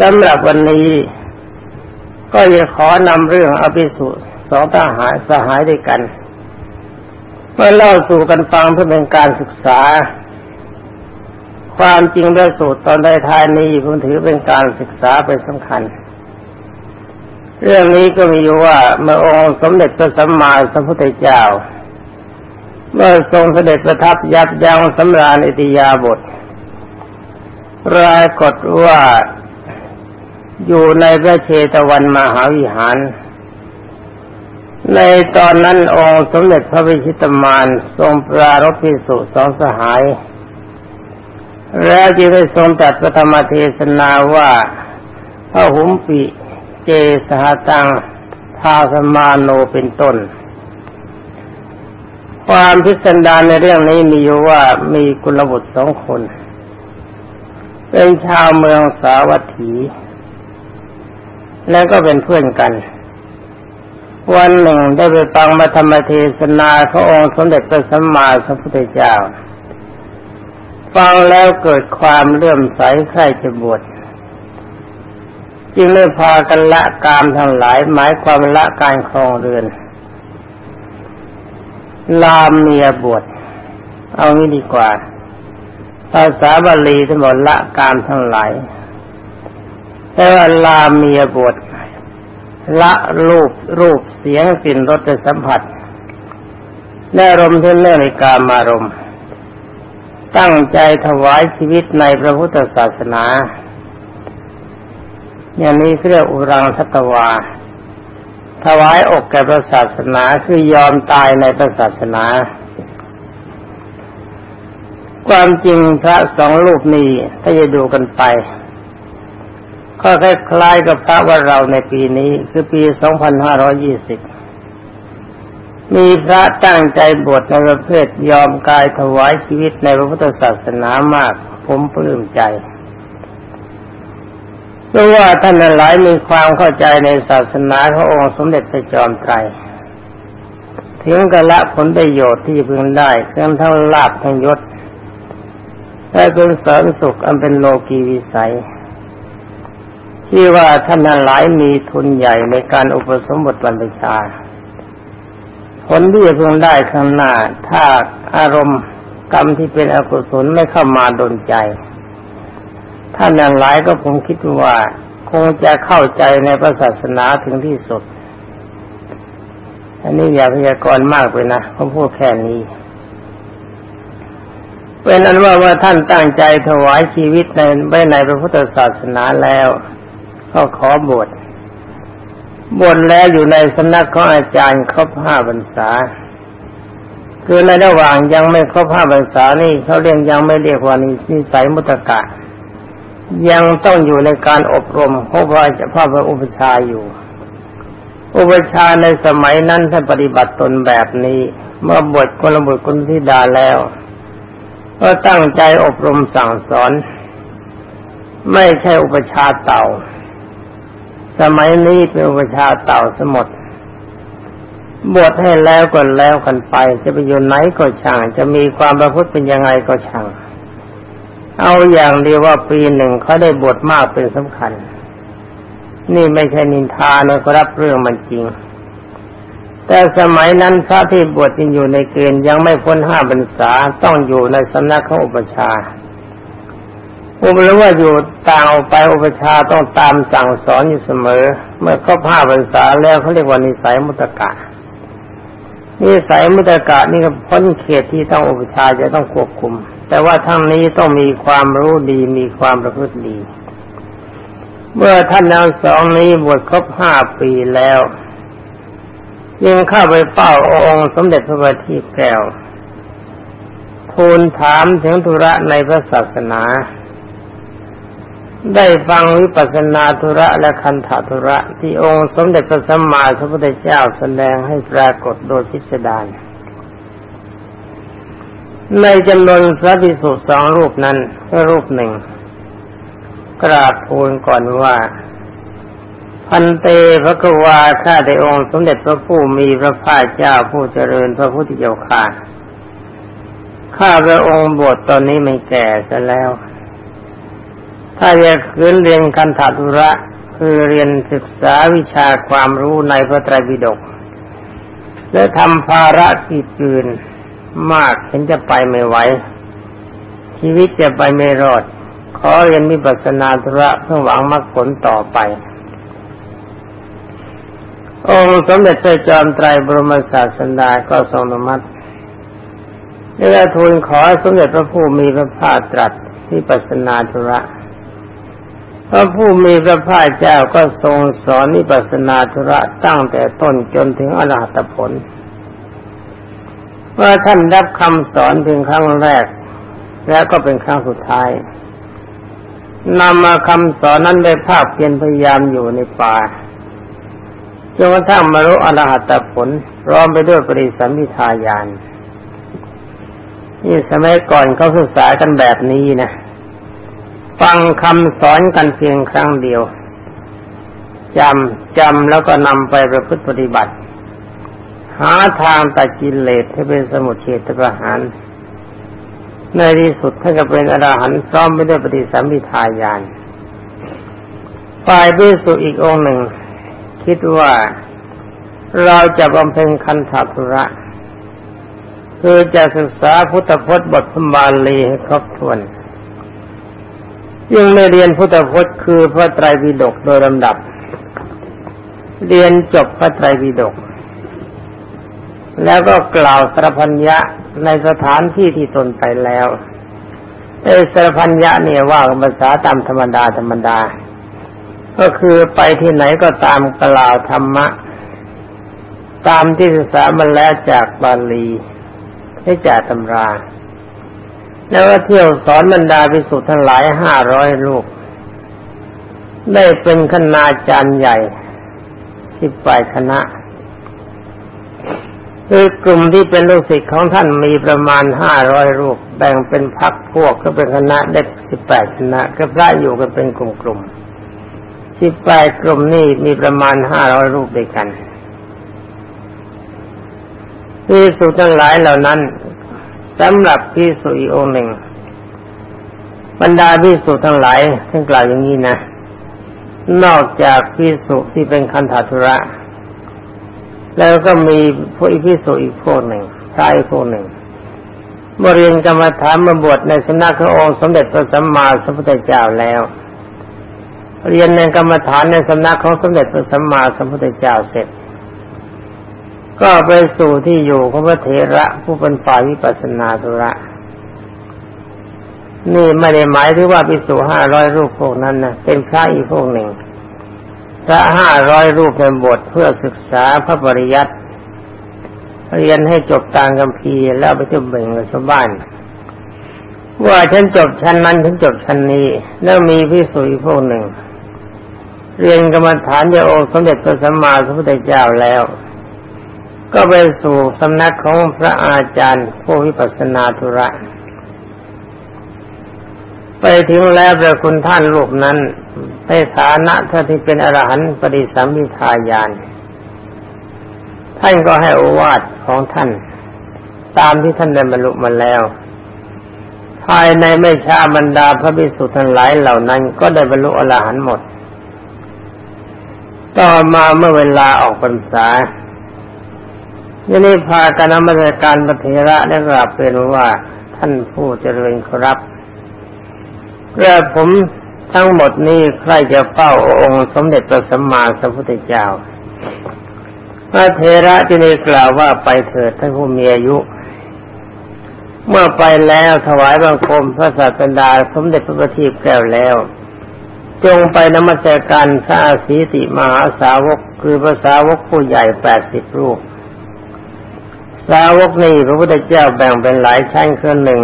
สำหรับวันนี้ก็จะขอนำเรื่องอภิสุสองทหารสหายด้วยกันเมื่อเล่าสู่กันฟังเพื่อเป็นการศึกษา ความจริงและสูตรตอนใดทายนี้ผมถือเป็นการศึกษาเป็นสำคัญ เรื่องนี้ก็มีอยู่ว่าเมื่อองค์สมเด็จพระสัมมาสัมพุทธเจ้า เมื่อทรงเสด็จประทับยับยั้งสำราญอิติยาบทปรากฏว่า อยู่ในพระเชตวันมหาวิหาร ในตอนนั้นองค์สมเด็จพระวิชิตมารทรงปรารภพิสุสองสหาย แล้วจึงได้ทรงจัดพระธรรมเทศนาว่าพระหุมปิเจสหตังทาสมาโนเป็นต้น ความพิสดารในเรื่องนี้มีอยู่ว่ามีกุลบุตรสองคน เป็นชาวเมืองสาวัตถี แล้วก็เป็นเพื่อนกัน วันหนึ่งได้ไปฟังมาธรรมเทศนาพระองค์สมเด็จพระสัมมาสัมพุทธเจ้า ฟังแล้วเกิดความเลื่อมใสใคร่จะบวชจึงได้พากันละกามทั้งหลายหมายความละการครองเรือน ลามเมียบวชเอางี้ดีกว่าภาษาบาลีทั้งหมดละกามทั้งหลาย แต่ว่าลาเมียบทละรูปรูปเสียงกลิ่นรสสัมผัสแน่รมที่เนื่องในกามารมตั้งใจถวายชีวิตในพระพุทธศาสนา อย่างนี้เรียกอุรังสัตวา ถวายอกแก่พระศาสนาคือยอมตายในพระศาสนา ความจริงพระสองรูปนี้ถ้าจะดูกันไป ก็คล้ายๆกับพระว่าเราในปีนี้คือปี 2520 มีพระตั้งใจบวชในประเภทยอมกายถวายชีวิตในพระพุทธศาสนามาก ผมปลื้มใจเพราะว่าท่านหลายมีความเข้าใจในศาสนาขององค์สมเด็จพระจอมไตรถึงกะละผลประโยชน์ที่พึงได้เพื่อทั้งลาบทั้งยศแต่เป็นเสริมสุขอันเป็นโลกีวิสัย ที่ว่าท่านหลายมีทุนใหญ่ในการอุปสมบทบรรพชา ผลที่จะเพิ่งได้ข้างหน้า ถ้าอารมณ์กรรมที่เป็นอกุศลไม่เข้ามาดนใจ ท่านหลายก็ผมคิดว่าคงจะเข้าใจในพระศาสนาถึงที่สุด อันนี้อย่าพยากรณ์มากไปนะผมพูดแค่นี้เป็นอันว่าว่าท่านตั้งใจถวายชีวิตในไว้ในพระพุทธศาสนาแล้ว ก็ขอบวชบวชแล้วอยู่ในสำนักของอาจารย์ครบห้าพรรษา คือในระหว่างยังไม่ครบห้าพรรษานี่เขาเรียกยังไม่เรียกว่านิสัยมุตกะ ยังต้องอยู่ในการอบรมเพราะว่าจะพ่อพระอุปชาอยู่ อุปชาในสมัยนั้นท่านปฏิบัติตนแบบนี้ เมื่อบวชคนละบุตรคนที่ดาแล้ว ก็ตั้งใจอบรมสั่งสอน ไม่ใช่อุปชาเต่า สมัยนี้เป็นอุปชาเต่าสมดบวชให้แล้วก็แล้วกันไป จะไปอยู่ไหนก็ช่าง จะมีความประพฤติเป็นยังไงก็ช่าง เอาอย่างเดียวว่าปีหนึ่งเขาได้บวชมากเป็นสำคัญ นี่ไม่ใช่นินทานะก็รับเรื่องมันจริง แต่สมัยนั้นพระที่บวชยังอยู่ในเกณฑ์ยังไม่พ้นห้าพรรษาต้องอยู่ในสำนักของอุปชา อุปรือว่าอยู่ต่างออกไปอุปชาต้องตามสั่งสอนอยู่เสมอ เมื่อครบห้าพรรษาแล้วเขาเรียกว่านิสัยมุตกะนิสัยมุตกะนี่ก็พ้นเขตที่ต้องอุปชาจะต้องควบคุม แต่ว่าทั้งนี้ต้องมีความรู้ดีมีความประพฤติดี เมื่อท่านทั้งสองนี้บวชครบห้าปีแล้วยังเข้าไปเฝ้าองค์สมเด็จพระบัณฑิตแก้วทูลถามถึงธุระในพระศาสนา ได้ฟังวิปัสสนาธุระและคันธาธุระ ที่องค์สมเด็จพระสัมมาสัมพุทธเจ้าแสดงให้ปรากฏโดยพิสดารในจำนวนพระภิกษุสองรูปนั้นรูปหนึ่ง กราบทูลก่อนว่า พันเตพระกวาข้าได้องค์สมเด็จพระผู้มีพระภาคเจ้าผู้เจริญพระพุทธเจ้าข้าข้าพระองค์บวชตอนนี้ไม่แก่ซะแล้ว ถ้าจะคืนเรียนคันธทุระคือเรียนศึกษาวิชาความรู้ในพระไตรปิฎกและทำภาระกิจอื่นมากเห็นจะไปไม่ไหวชีวิตจะไปไม่รอด ขอเรียนวิปัสสนาธุระเพื่อหวังมรรคผลต่อไป องค์สมเด็จพระจอมไตรบรมศาสดาก็ทรงอนุมัติได้ทูลขอสมเด็จพระผู้มีพระภาคตรัสวิปัสสนาธุระ พระผู้มีพระภาคเจ้าก็ทรงสอนนิปัสนาธุระตั้งแต่ต้นจนถึงอรหัตผล ว่าท่านรับคำสอนเพียงครั้งแรก แล้วก็เป็นครั้งสุดท้ายนำมาคำสอนนั้นได้ภาพเพียรพยายามอยู่ในป่าจนกระทั่งมารู้อรหัตผลร้อมไปด้วยปริสัมพิทายานนี่สมัยก่อนเขาศึกษากันแบบนี้นะ ฟังคำสอนกันเพียงครั้งเดียวจำจำแล้วก็นำไปประพฤติปฏิบัติ หาทางตัดกิเลสให้เป็นสมุทเฉตประหาร ในที่สุดท่านก็เป็นอรหันต์ซ้อมไม่ได้ปฏิสัมพิทายานฝ่ายพิสุอีกองหนึ่ง คิดว่าเราจะบำเพ็ญคันธทุระคือจะศึกษาพุทธพจน์บทพบาลีให้ครบถ้วน ยังไม่เรียนพุทธพจน์คือพระไตรปิฎกโดยลำดับ เรียนจบพระไตรปิฎกแล้วก็กล่าวสรพัญญะในสถานที่ที่ตนไปแล้วไอ้สรพัญญะเนี่ยว่าภาษาตามธรรมดาธรรมดา ก็คือไปที่ไหนก็ตามกล่าวธรรมะ ตามที่ศึกษามาแล้วจากบาลีให้จากตำรา แล้วก็เที่ยวสอนบรรดาภิกษุทั้งหลายห้าร้อยลูก ได้เป็นคณาจารย์ใหญ่ที่ปลายคณะ คือกลุ่มที่เป็นลูกศิษย์ของท่านมีประมาณห้าร้อยรูปแบ่งเป็นพักพวกก็เป็นคณะได้สิบแปดคณะ ก็พระอยู่กันเป็นกลุ่มๆสิบแปดกลุ่มนี้มีประมาณห้าร้อยรูปด้วยกันที่สุทั้งหลายเหล่านั้น สำหรับพิสุอีองหนึ่ง บรรดาพิสุทั้งหลายท่านกล่าวอย่างนี้นะ นอกจากพิสุที่เป็นคันธาธุระ แล้วก็มีพวกพิสุอีกพวกหนึ่งชายพวกหนึ่งเมื่อเรียนกรรมฐานมาบวชในสนักพระองค์สมเด็จพระสัมมาสัมพุทธเจ้าแล้ว เรียนในกรรมฐานในสำนักของสมเด็จพระสัมมาสัมพุทธเจ้าเสร็จ ก็ไปสู่ที่อยู่ของพระเถระผู้เป็นฝ่ายวิปัสสนาธุระ นี่ไม่ได้หมายถึงว่าพิสูห้าร้อยรูปพวกนั้นนะเป็นพระอีกพวกหนึ่งพระห้าร้อยรูปเป็นบทเพื่อศึกษาพระปริยัติเรียนให้จบตามกัมพีแล้วไปจะเบ่งกับชาวบ้าน ว่าฉันจบชั้นนั้นฉันจบชั้นนี้ แล้วมีพิสูจพวกหนึ่ง เรียนกรรมฐานโยองค์สมเด็จพระสัมมาสัมพุทธเจ้าแล้ว ก็ไปสู่สำนักของพระอาจารย์ผู้วิปัสสนาธุระ ไปถึงแล้วพระคุณท่านรูปนั้นในฐานะท่านที่เป็นอรหันต์ปริสัมพิทายาน ท่านก็ให้อวาทของท่าน ตามที่ท่านได้บรรลุมาแล้ว ภายในไม่ช้าบรรดาพระภิกษุทั้งหลายเหล่านั้น ก็ได้บรรลุอรหันต์หมด ต่อมาเมื่อเวลาออกพรรษา นี่นี่พากันนมัสการปฏิระได้กราบเป็นว่าท่านผู้เจริญครับเรื่อผมทั้งหมดนี้ใครจะเฝ้าองค์สมเด็จพระสัมมาสัมพุทธเจ้า พระเทระจะได้กล่าวว่าไปเถิดท่านผู้มีอายุ เมื่อไปแล้วถวายบังคมพระศาสดาสมเด็จพระบัณฑิตแก้วแล้ว จงไปนมัสการพระสีติมหาสาวกคือภาษาวกผู้ใหญ่แปดสิบรูป สาวกนี้พระพุทธเจ้าแบ่งเป็นหลายชั้นคือหนึ่ง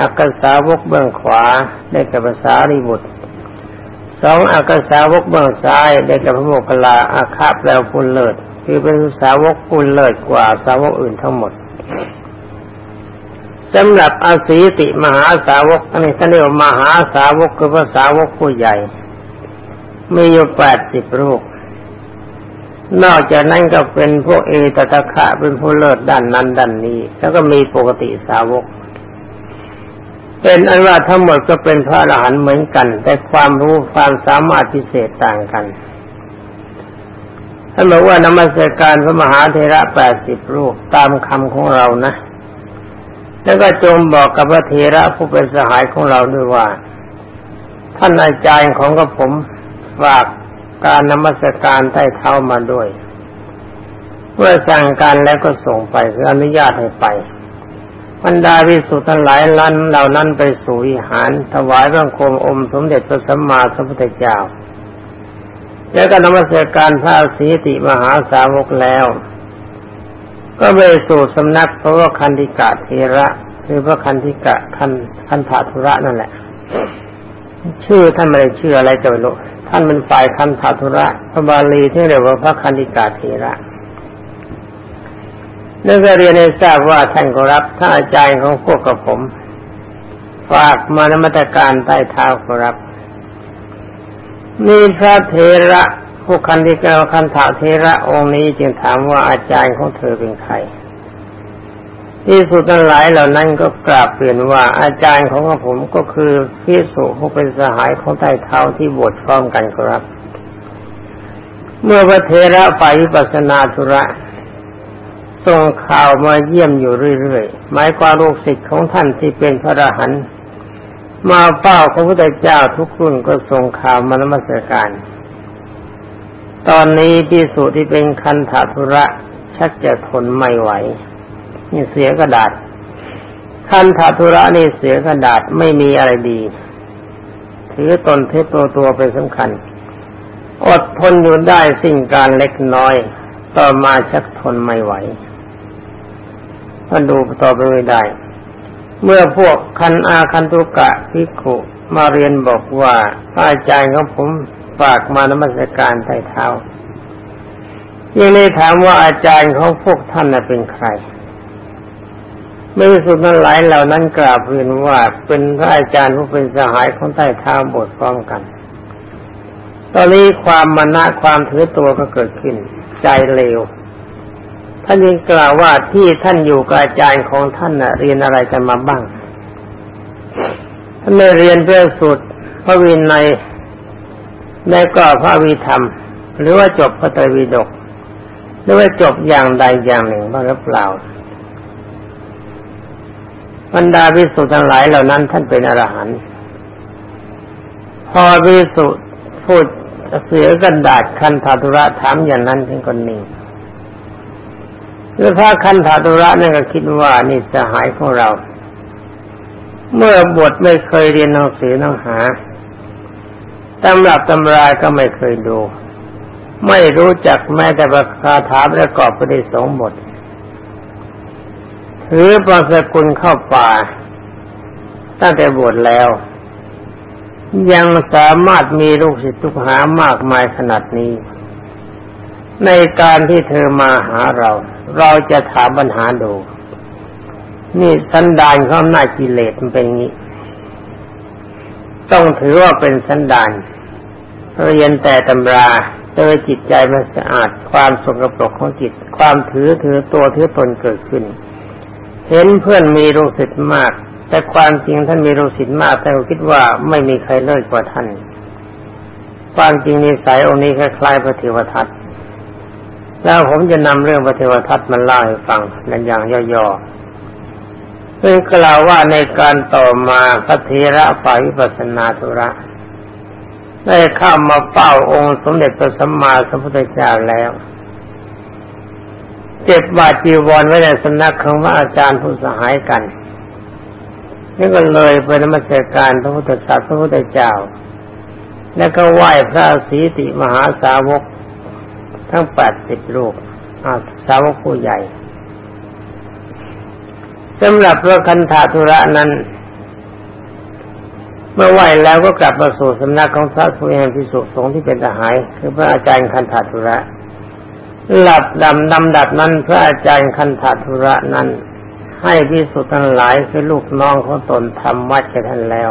อักษาวกเบื้องขวาได้กับภาษาริบุตรสองอักษาวกเบื้องซ้ายได้กับพระโมคคัลลาอาคาแปลพุลเลิศคือเป็นสาวกพุลเลิศกว่าสาวกอื่นทั้งหมดสำหรับอาศีติมหาสาวกอันนี้ท่านเรียกมหาสาวกคือภาษาวกผู้ใหญ่ มีอยู่แปดสิบรูป นอกจากนั้นก็เป็นพวกเอตตะคะเป็นผู้เลิศด้านนั้นด้านนี้ แล้วก็มีปกติสาวก เป็นอันว่าทั้งหมดก็เป็นพระอรหันต์เหมือนกัน แต่ความรู้ความสามารถพิเศษต่างกันท่านบอกว่านมัสการพระมหาเทระแปดสิบรูปตามคำของเรานะ แล้วก็จงบอกกับพระเทระผู้เป็นสหายของเราด้วยว่า ท่านอาจารย์ของกระผมฝาก การนมัสการใต้เท้ามาด้วยเมื่อสั่งการแล้วก็ส่งไปคืออนุญาตให้ไปบรรดาวิสุทธ์ทั้งหลายล้นเหล่านั้นไปสู่วิหาร ถวายพระโคมอมสมเด็จพระสัมมาสัมพุทธเจ้าแล้วก็นมัสการพระสีติมหาสาวกแล้ว ก็ไปสู่สำนักพระวคันธิกะเทระคือพระคันธิกะคันคันธาธุระนั่นแหละ ชื่อท่านไม่ได้ชื่ออะไรจะไม่รู้ ท่านเป็นฝ่ายคันธาธุระพระบาลีที่เรียกว่าพระคันธิกาเทระนั่นก็เรียนให้ทราบว่าท่านก็รับท่านอาจารย์ของพวกกับผม ฝากมานมัตการใต้เท้าขอรับมีพระเทระผู้คันธิกาคันธาเทระองค์นี้จึงถามว่าอาจารย์ของเธอเป็นใคร ที่สุดทั้งหลายเหล่านั้นก็กราบเปลี่ยนว่าอาจารย์ของผมก็คือพิสุผู้เป็นสหายของใต้เท้าที่บวชพร้อมกันครับ เมื่อพระเทระฝ่ายวิปัสนาธุระส่งข่าวมาเยี่ยมอยู่เรื่อยๆหมายความลูกศิษย์ของท่านที่เป็นพระอรหันต์มาเฝ้าพระพุทธเจ้าทุกรุ่นก็ส่งข่าวมานมัสการ ตอนนี้ที่สุที่เป็นคันธาธุระชักจะทนไม่ไหว นี่เสียกระดาษคันธาธุระนี่เสียกระดาษไม่มีอะไรดี ถือตนเทตัวตัวเป็นสำคัญ อดทนอยู่ได้สิ่งการเล็กน้อย ต่อมาชักทนไม่ไหวท่านดูต่อไปไม่ได้ เมื่อพวกคันอาคันตุกะพิกุมาเรียนบอกว่าพระอาจารย์ของผมฝากมานมัสการไต่เท้ายังได้ถามว่าอาจารย์ของพวกท่านเป็นใคร ไม่สุดนั้นหลายเหล่านั้นกราบเรียนว่าเป็นพระอาจารย์ผู้เป็นสหายของใต้เท้าบทพร้อมกัน ตอนนี้ความมณะความถือตัวก็เกิดขึ้น ใจเลว ท่านยังกล่าวว่าที่ท่านอยู่กับอาจารย์ของท่านน่ะเรียนอะไรกันมาบ้าง ท่านไม่เรียนเพื่อสุดพระวินัยได้ก็พระวิธรรม หรือว่าจบพระไตรปิฎกหรือว่าจบอย่างใดอย่างหนึ่งบ้างหรือเปล่า บรรดาวิสุทธ์ทั้งหลายเหล่านั้น ท่านเป็นอรหันต์พอวิสุทธ์พูดเสือกันดาษคันธาตุระถามอย่างนั้นท่านก็นิ่งคือพระคันธาตุระนั่นก็คิดว่านี่สหายของเรา เมื่อบทไม่เคยเรียนหนังสือหนังหาตำรับตำราก็ไม่เคยดู ไม่รู้จักแม้แต่ประคาถาประกอบไปด้วยสองบท ถือปราสกุลเข้าป่าตั้งแต่บวชแล้ว ยังสามารถมีลูกศิษย์ทุกหามากมายขนาดนี้ ในการที่เธอมาหาเรา เราจะถามปัญหาดูนี่สันดานเขาหน้ากิเลสมันเป็นงี้ ต้องถือว่าเป็นสันดานเรียนแต่ตำราเจอจิตใจมันสะอาด ความสกปรกของจิต ความถือถือตัวถือตนเกิดขึ้น เห็นเพื่อนมีลูกศิษย์มาก แต่ความจริงท่านมีลูกศิษย์มากแต่คิดว่าไม่มีใครเลิศกว่าท่าน ความจริงนิสัยองค์นี้คล้ายๆพระเทวทัตแล้วผมจะนำเรื่องพระเทวทัตมาเล่าให้ฟังในอย่างย่อๆซึ่งกล่าวว่าในการต่อมาพระเทระฝ่ายวิปัสสนาธุระ ได้เข้ามาเฝ้าองค์สมเด็จพระสัมมาสัมพุทธเจ้าแล้ว เก็บบาจีวรไว้ในสำนักของพระอาจารย์ผู้สหายกันนี่ก็เลยไปนมัสการพระพุทธศาสนาพระพุทธเจ้า แล้วก็ไหว้พระสีติมหาสาวก ทั้งแปดสิบลูกสาวกผู้ใหญ่สำหรับพระคันธาธุระนั้น เมื่อไหวแล้วก็กลับมาสู่สำนักของพระผู้แห่งพิสุสงฆ์ที่เป็นทหารคือพระอาจารย์คันธาธุระ หลับดำดำดับนั้นพระอาจารย์คันธทุระนั้น ให้พิสุทั้งหลายคือลูกน้องของตนทำวัดกับท่านแล้ว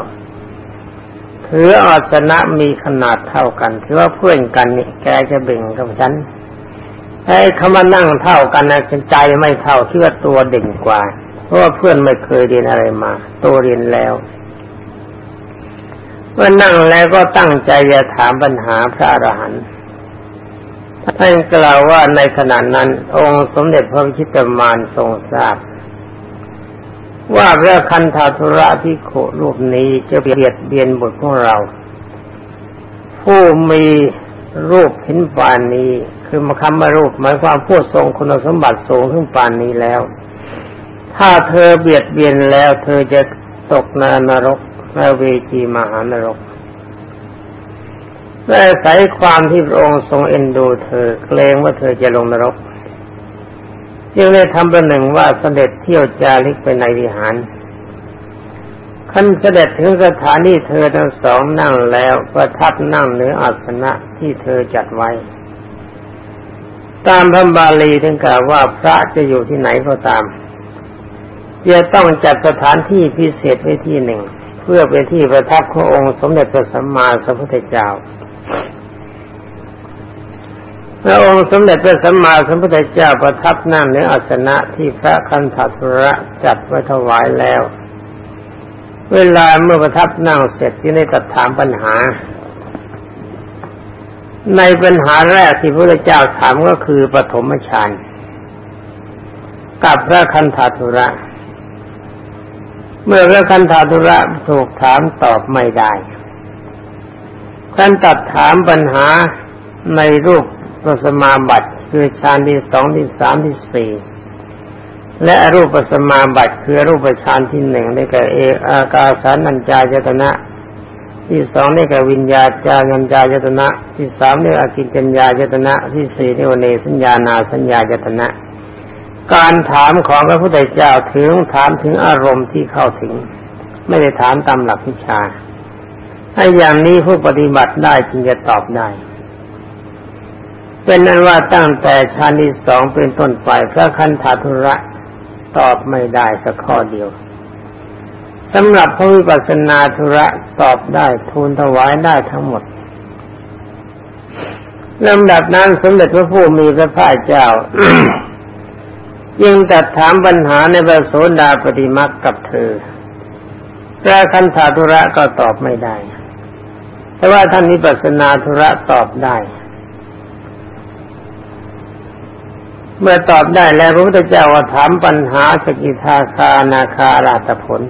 ถืออาสนะมีขนาดเท่ากันถือว่าเพื่อนกันนี่แกจะเบ่งกับฉันไอ้คำว่านั่งเท่ากันนะใจไม่เท่าเชื่อตัวเด่นกว่า เพราะว่าเพื่อนไม่เคยเรียนอะไรมา ตัวเรียนแล้วเมื่อนั่งแล้วก็ตั้งใจจะถามปัญหาพระอรหันต์ ท่านกล่าวว่าในขณะนั้น องค์สมเด็จพระชิตมารทรงทราบ ว่าพระคันธาธุระพิโขรูปนี้จะเบียดเบียนบุตรของเรา ผู้มีรูปเห็นปานนี้ คือมาคำมารูปหมายความพูดทรงคุณสมบัติสูงขึ้นปานนี้แล้ว ถ้าเธอเบียดเบียนแล้ว เธอจะตกนรกในเวจีมหานรก ได้ใส่ความที่พระองค์ทรงเอ็นดูเธอเกรงว่าเธอจะลงนรกจึงได้ทำประหนึ่งว่าเสด็จเที่ยวจาริกไปในวิหารขั้นเสด็จถึงสถานที่เธอทั้งสองนั่งแล้วประทับนั่งเหนืออาสนะที่เธอจัดไว้ ตามพระบาลีถึงกล่าวว่าพระจะอยู่ที่ไหนก็ตามจะต้องจัดสถานที่พิเศษไว้ที่หนึ่ง เพื่อเป็นที่ประทับขององค์สมเด็จพระสัมมาสัมพุทธเจ้า พระองค์สมเด็จพระสัมมาสัมพุทธเจ้าประทับนั่งในอาสนะที่พระคันธทุระจัดไว้ถวายแล้ว เวลาเมื่อประทับนั่งเสร็จที่ได้ตัดถามปัญหา ในปัญหาแรกที่พระเจ้าถามก็คือปฐมฌานกับพระคันธทุระ เมื่อพระคันธทุระถูกถามตอบไม่ได้ท่านตัดถามปัญหาในรูป ปสมาบัติคือฌานที่สองที่สามที่สี่และรูปปสมาบัติคือรูปฌานที่หนึ่งได้แก่เออากาสานัญจายตนะ ที่สองได้แก่วิญญาจานัญจายตนะ ที่สามได้อากิจัญญายตนะ ที่สี่ได้วเนสัญญานาสัญญายตนะ การถามของพระพุทธเจ้าถึงถามถึงอารมณ์ที่เข้าถึง ไม่ได้ถามตามหลักวิชาถ้าอย่างนี้ผู้ปฏิบัติได้จึงจะตอบได้ เป็นนั้นว่าตั้งแต่ชาที่สองเป็นต้นไปพระคันธาธุระตอบไม่ได้สักข้อเดียวสำหรับพระวิปัสสนาธุระตอบได้ทูลถวายได้ทั้งหมดลำดับนั้นสมเด็จพระผู้มีพระภาคเจ้ายิ่งตัดถามปัญหาในพระโสดาปฏิมักกับเธอพระคันธาธุระก็ตอบไม่ได้ แต่ว่าท่านวิปัสสนาธุระตอบได้ เมื่อตอบได้แล้วพระพุทธเจ้าถามปัญหาสกิทาคานาคาราตผล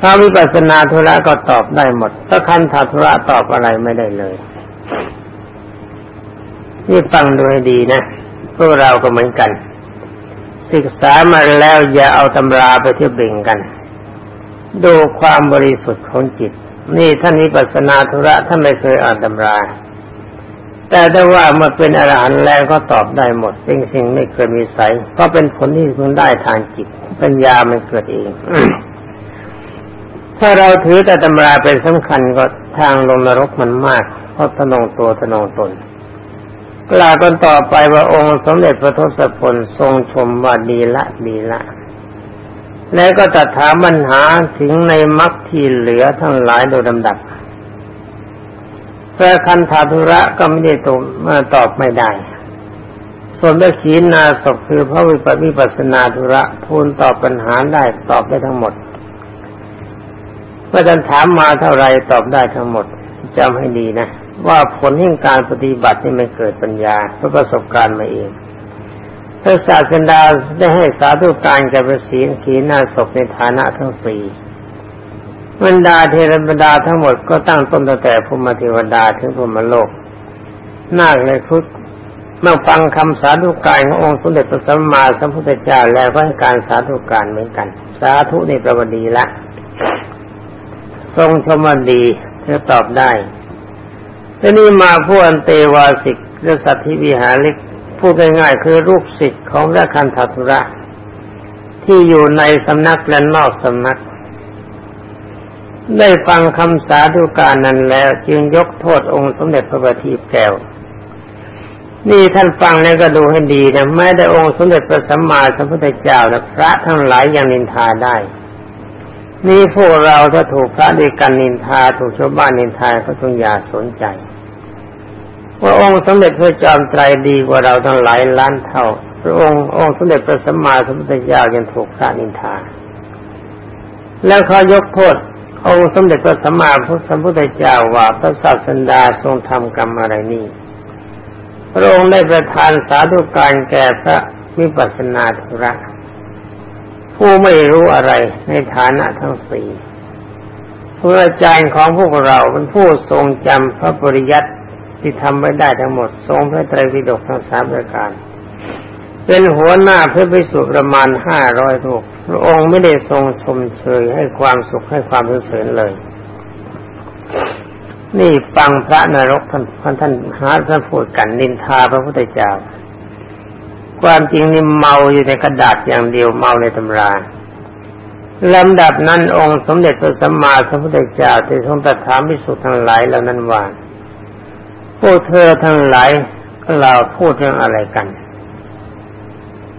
ถ้าวิปัสสนาธุระก็ตอบได้หมด ถ้าคันธาธุระตอบอะไรไม่ได้เลย นี่ฟังดูให้ดีนะพวกเราก็เหมือนกัน ศึกษามาแล้วอย่าเอาตำราไปเที่ยวเบ่งกัน ดูความบริสุทธิ์ของจิต นี่ท่านวิปัสสนาธุระท่านไม่เคยอ่านตำรา แต่ถ้าว่ามาเป็นอรหันต์แล้วก็ตอบได้หมดสิ่งสิ่งไม่เคยมีใสเพราะเป็นผลที่คุณได้ทางจิต ปัญญามันเกิดเอง ถ้าเราถือแต่ตำราเป็นสำคัญก็ทางลงนรกมันมากเพราะทนงตัวทนงตนกล่าวกันต่อไปว่าองค์สมเด็จพระทศพลทรงชมว่าดีละดีละ แล้วก็ตัดถามปัญหาถึงในมรรคที่เหลือทั้งหลายโดยลำดับ พระคันธาธุระก็ไม่ได้ตอบมาตอบไม่ได้ ส่วนพระขีนาศคือพระวิปัสวิปัสนาธุระทูลตอบปัญหาได้ตอบได้ทั้งหมดเมื่อท่านถามมาเท่าไรตอบได้ทั้งหมดจำให้ดีนะว่าผลแห่งการปฏิบัตินี่ไม่เกิดปัญญาเพราะประสบการณ์มาเองพระศาสดาได้ให้สาธุการแก่พระศีลขีนาศในฐานะทั้งสี่ บรรดาเทระบรรดาทั้งหมดก็ตั้งต้นตั้งแต่ภูมิเทวดาถึงภูมิโลกน่าเลยคุดเมื่อฟังคำสาธุการขององค์สมเด็จพระสัมมาสัมพุทธเจ้าแล้วก็ให้การสาธุการเหมือนกัน สาธุในประวัติละ ทรงชมันดีเธอตอบได้ทีนี้มาพูดอันเตวาสิกและสัตธิวิหาริกพูดง่ายๆคือรูปสิทธิ์ของพระคันธทุระ ที่อยู่ในสำนักและนอกสำนัก ได้ฟังคำสาธุการนั้นแล้ว จึงยกโทษองค์สมเด็จพระบัณฑิตแก้ว นี่ท่านฟังแล้วก็ดูให้ดีนะแม้แต่องค์สมเด็จพระสัมมาสัมพุทธเจ้านะพระทั้งหลายยังนินทาได้ นี่พวกเราถ้าถูกพระด้วยกันนินทาถูกชาวบ้านนินทาก็ต้องอย่าสนใจว่าองค์สมเด็จพระจอมไตรดีกว่าเราทั้งหลายล้านเท่า พระองค์องค์สมเด็จพระสัมมาสัมพุทธเจ้ายังถูกพระนินทา แล้วเขายกโทษ องค์สมเด็จพระสัมมาสัมพุทธเจ้าว่าพระศาสดาทรงทำกรรมอะไรนี่พระองค์ได้ประทานสาธุการแก่พระวิปัสสนาธุระ ผู้ไม่รู้อะไรในฐานะทั้งสี่ผู้อาจารย์ของพวกเราเป็นผู้ทรงจำพระปริยัติที่ทำไว้ได้ทั้งหมด ทรงพระไตรปิฎกทั้งสามประการ เป็นหัวหน้าเพื่อไปสู่ประมาณห้าร้อยรูปพระองค์ไม่ได้ทรงชมเชยให้ความสุขให้ความเสริญเลย นี่ฟังพระนรกท่านท่านท่านหาท่านพูดกันนินทาพระพุทธเจ้า ความจริงนี่เมาอยู่ในกระดาษอย่างเดียวเมาในตำราลำดับนั้นองค์สมเด็จพระสัมมาสัมพุทธเจ้าได้ทรงตรัสถามพิสุทั้งหลายเหล่านั้นว่าพวกเธอทั้งหลายก็เราพูดเรื่องอะไรกัน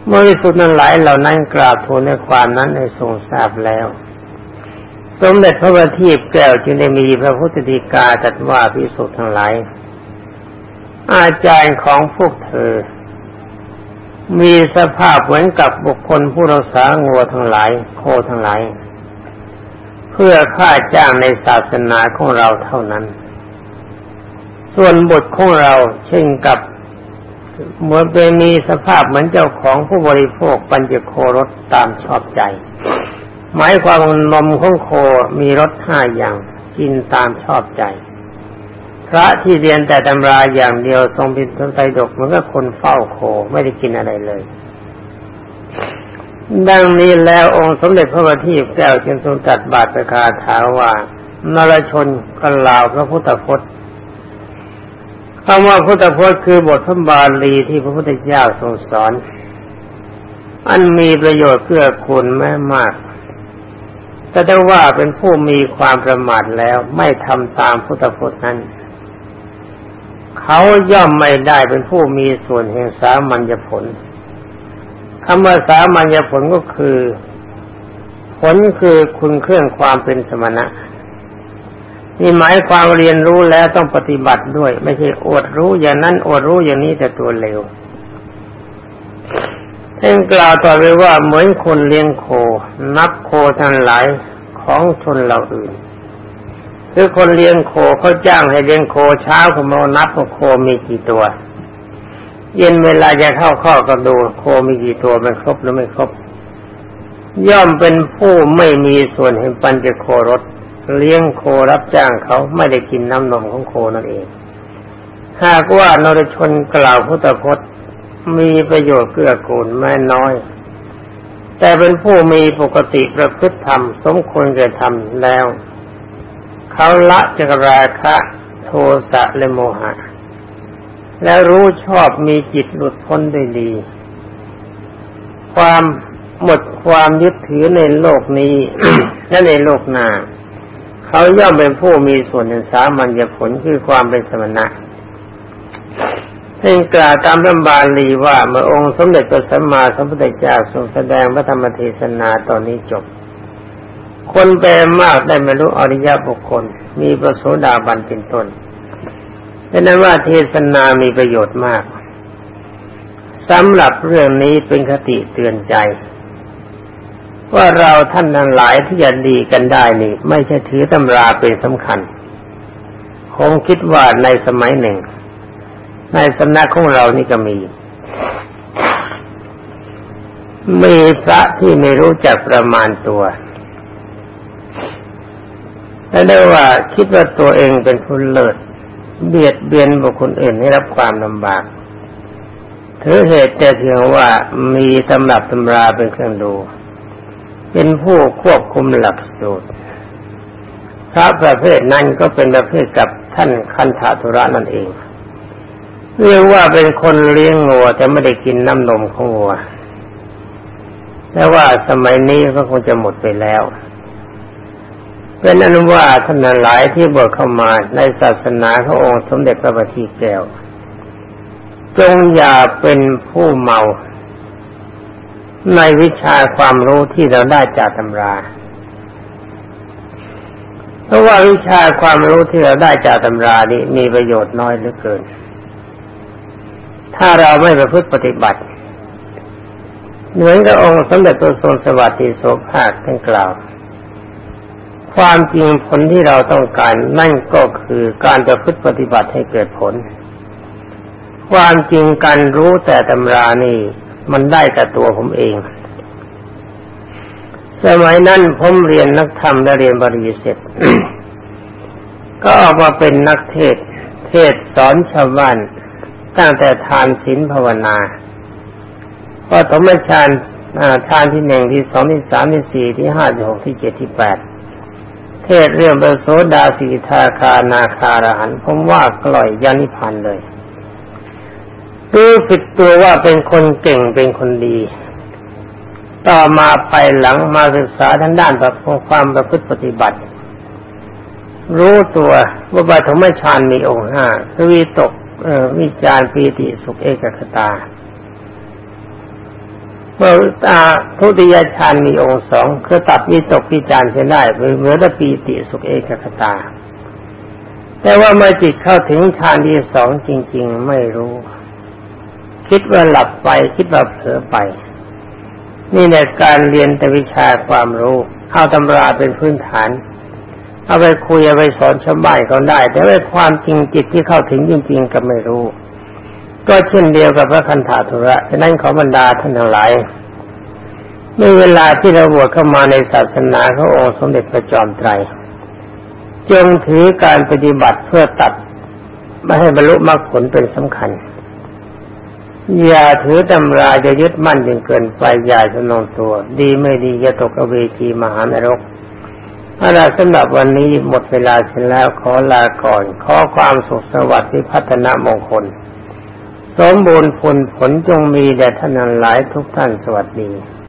เมื่อพิสุทั้งหลายเหล่านั้นกราบทูลในความนั้นในทรงทราบแล้ว สมเด็จพระบัณฑิตแก้วจึงได้มีพระพุทธดีกาตรัสว่าพิสุทธ์ทั้งหลาย อาจารย์ของพวกเธอ มีสภาพเหมือนกับบุคคลผู้รักษางัวทั้งหลาย โคทั้งหลาย เพื่อค่าจ้างในศาสนาของเราเท่านั้นส่วนบทของเราเช่นกับ เหมือนเป็นมีสภาพเหมือนเจ้าของผู้บริโภคปัญจโครสตามชอบใจ หมายความนมของโคมีรสห้าอย่างกินตามชอบใจ พระที่เรียนแต่ตำราอย่างเดียวทรงเป็นต้นไทรดกเหมือนกับคนเฝ้าโคไม่ได้กินอะไรเลย ดังนี้แล้วองค์สมเด็จพระบัณฑิตแก้วจึงทรงจัดบาตรประคาถาว่านรชนกลาวพระพุทธพจน์ คำว่าพุทธพจน์คือบทพระบาลีที่พระพุทธเจ้าทรงสอน อันมีประโยชน์เพื่อคุณแม่มาก แต่ถ้าว่าเป็นผู้มีความประมาทแล้วไม่ทำตามพุทธพจน์นั้น เขาย่อมไม่ได้เป็นผู้มีส่วนแห่งสามัญญผลคำว่าสามัญญผลก็คือ ผลคือคุณเครื่องความเป็นสมณะ นี่หมายความเรียนรู้แล้วต้องปฏิบัติด้วย ไม่ใช่อดรู้อย่างนั้นอดรู้อย่างนี้แต่ตัวเร็วท่านกล่าวต่อไปว่าเหมือนคนเลี้ยงโค นับโคทั้งหลายของชนเราอื่นคือคนเลี้ยงโคเขาจ้างให้เลี้ยงโคเช้าเขามานับว่าโคมีกี่ตัว เย็นเวลาจะเข้าข้อก็ดูโคมีกี่ตัวมันครบหรือไม่ครบ ย่อมเป็นผู้ไม่มีส่วนเห็นปัญจโครส เลี้ยงโครับจ้างเขาไม่ได้กินน้ำนมของโคนั่นเอง หากว่านรชนกล่าวพุทธพจน์มีประโยชน์เกื้อกูลแม่น้อย แต่เป็นผู้มีปกติประพฤติธรรม สมควรจะทำแล้ว เขาละจากราคะโทสะและโมหะ แล้วรู้ชอบมีจิตหลุดพ้นได้ดี ความหมดความยึดถือในโลกนี้และในโลกหน้า เขาย่อมเป็นผู้มีส่วนในสามัญญผลคือความเป็นสมณะเป็นกล่าวตามรัมบาลีว่าเมื่อองค์สมเด็จพระสัมมาสัมพุทธเจ้าทรงแสดงพระธรรมเทศนาตอนนี้จบ คนแปลมากได้ไม่รู้อริยบุคคล มีประโสดาบันเป็นต้นเป็นนั้นว่าเทศนามีประโยชน์มากสำหรับเรื่องนี้เป็นคติเตือนใจ ว่าเราท่านทั้งหลายที่จะดีกันได้นี่ ไม่ใช่ถือตำราเป็นสำคัญ คงคิดว่าในสมัยหนึ่ง ในสำนักของเรานี่ก็มี มีพระที่ไม่รู้จักประมาณตัวและได้ว่าคิดว่าตัวเองเป็นผู้เลิศเบียดเบียนบุคคลอื่นให้รับความลำบากถือเหตุแต่เพียงว่ามีตำรับตำราเป็นเครื่องดู เป็นผู้ควบคุมหลักสูตรพระประเภทนั้นก็เป็นประเภทกับท่านคันธาธุระนั่นเอง เรียกว่าเป็นคนเลี้ยงงัวแต่ไม่ได้กินน้ำนมของงัวแต่ว่าสมัยนี้ก็คงจะหมดไปแล้ว เป็นอนุว่าท่านหลายที่บวชเข้ามาในศาสนาพระองค์สมเด็จพระบัณฑิตแก้ว จงอย่าเป็นผู้เมา ในวิชาความรู้ที่เราได้จากตำรา เพราะว่าวิชาความรู้ที่เราได้จากตำรานี้มีประโยชน์น้อยเหลือเกิน ถ้าเราไม่ประพฤติปฏิบัติ เหมือนกับองค์สมเด็จตัวทรงสวัสดิโสภาคท่านกล่าว ความจริงผลที่เราต้องการนั่นก็คือการจะพฤติปฏิบัติให้เกิดผลความจริงการรู้แต่ตำรานี่ มันได้กับตัวผมเอง สมัยนั้นผมเรียนนักธรรมและเรียนบริเสร็จ ก็ออกมาเป็นนักเทศ เทศสอนชาวบ้านตั้งแต่ทานศีลภาวนาพอสมฌานฌานที่หนึ่งที่สองที่สามที่สี่ที่ห้าที่หกที่เจ็ดที่แปดเทศเรื่องประโสดาสีทาคานาคารหันผมว่ากล่อยยานิพันเลย รู้สึกตัวว่าเป็นคนเก่งเป็นคนดี ต่อมาไปหลังมาศึกษาทางด้านแบบความประพฤติปฏิบัติ รู้ตัวว่าบัตรไม่ฌานมีองค์ห้าคือวิตกวิจารปีติสุขเอกคตาเมื่อตาทุติยฌานมีองค์สองคือตัดวิตกวิจารเสียได้เหมือนปีติสุขเอกคตา แต่ว่าเมื่อจิตเข้าถึงฌานที่สองจริง ๆ ไม่รู้ คิดว่าหลับไปคิดว่าเผลอไป นี่ในการเรียนแต่วิชาความรู้เอาตำราเป็นพื้นฐาน เอาไปคุยเอาไปสอนชาวบ้านก็ได้ แต่ว่าความจริงจิตที่เข้าถึงจริง ๆ ก็ไม่รู้ ก็เช่นเดียวกับพระคันธาธุระฉะนั้นขอบรรดาท่านทั้งหลายในเวลาที่เราบวชเข้ามาในศาสนาขององค์สมเด็จพระจอมไตรจงถือการปฏิบัติเพื่อตัด ไม่ให้บรรลุมรรคผลเป็นสำคัญ อย่าถือตำราจะยึดมั่นจนเกินไปอย่าสนองตัว ดีไม่ดีจะตกอเวจีมหานรกอาลาสำหรับวันนี้หมดเวลาเสร็จแล้วขอลาก่อน ขอความสุขสวัสดิ์ที่พัฒนามงคล สมบูรณ์ผลผลจงมีแด่ท่านหลายทุกท่านสวัสดี